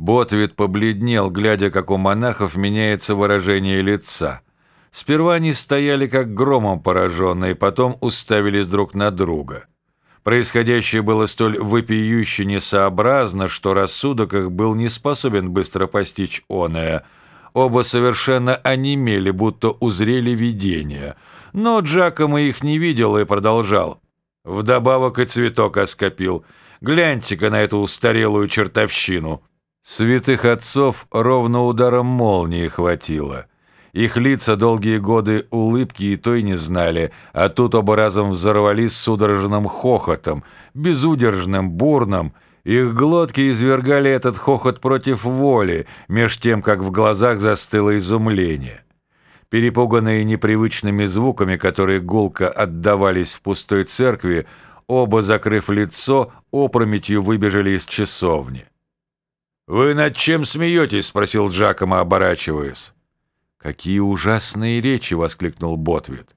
Ботвит побледнел, глядя, как у монахов меняется выражение лица. Сперва они стояли как громом пораженные, потом уставились друг на друга. Происходящее было столь вопиюще несообразно, что рассудок их был не способен быстро постичь оное. Оба совершенно онемели, будто узрели видение. Но Джакомо их не видел и продолжал. Вдобавок и цветок оскопил. Гляньте-ка на эту устарелую чертовщину. Святых отцов ровно ударом молнии хватило. Их лица долгие годы улыбки и той не знали, а тут оба разом взорвались судорожным хохотом, безудержным, бурным. Их глотки извергали этот хохот против воли, меж тем, как в глазах застыло изумление. Перепуганные непривычными звуками, которые гулко отдавались в пустой церкви, оба, закрыв лицо, опрометью выбежали из часовни. «Вы над чем смеетесь?» — спросил Джакомо, оборачиваясь. «Какие ужасные речи!» — воскликнул Ботвит.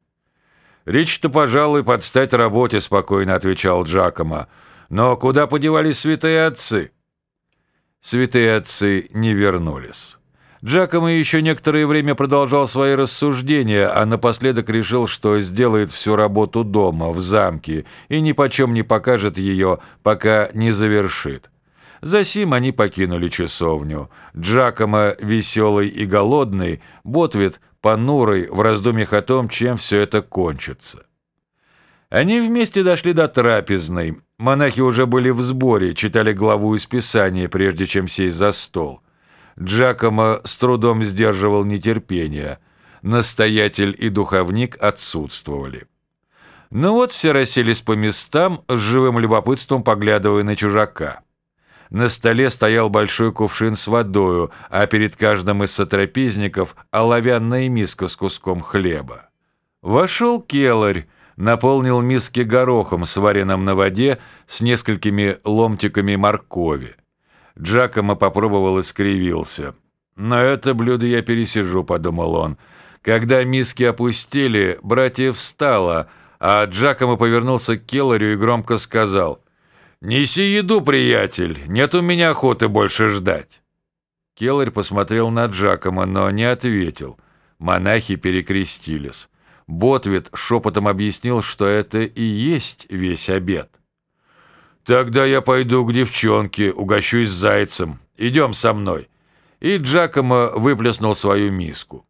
«Речь-то, пожалуй, под стать работе», — спокойно отвечал Джакомо. «Но куда подевались святые отцы?» Святые отцы не вернулись. Джакомо еще некоторое время продолжал свои рассуждения, а напоследок решил, что сделает всю работу дома, в замке, и ни почем не покажет ее, пока не завершит. Засим они покинули часовню. Джакомо веселый и голодный, Ботвит понурый в раздумьях о том, чем все это кончится. Они вместе дошли до трапезной. Монахи уже были в сборе, читали главу из Писания, прежде чем сесть за стол. Джакомо с трудом сдерживал нетерпение. Настоятель и духовник отсутствовали. Ну вот все расселись по местам, с живым любопытством поглядывая на чужака. На столе стоял большой кувшин с водою, а перед каждым из сотрапезников оловянная миска с куском хлеба. Вошел келарь, наполнил миски горохом, сваренным на воде, с несколькими ломтиками моркови. Джакомо попробовал и скривился. «Но это блюдо я пересижу», — подумал он. Когда миски опустили, братья встало, а Джакомо повернулся к Келларю и громко сказал «Неси еду, приятель, нет у меня охоты больше ждать». Келларь посмотрел на Джакома, но не ответил. Монахи перекрестились. Ботвит шепотом объяснил, что это и есть весь обед. «Тогда я пойду к девчонке, угощусь зайцем. Идем со мной». И Джакомо выплеснул свою миску.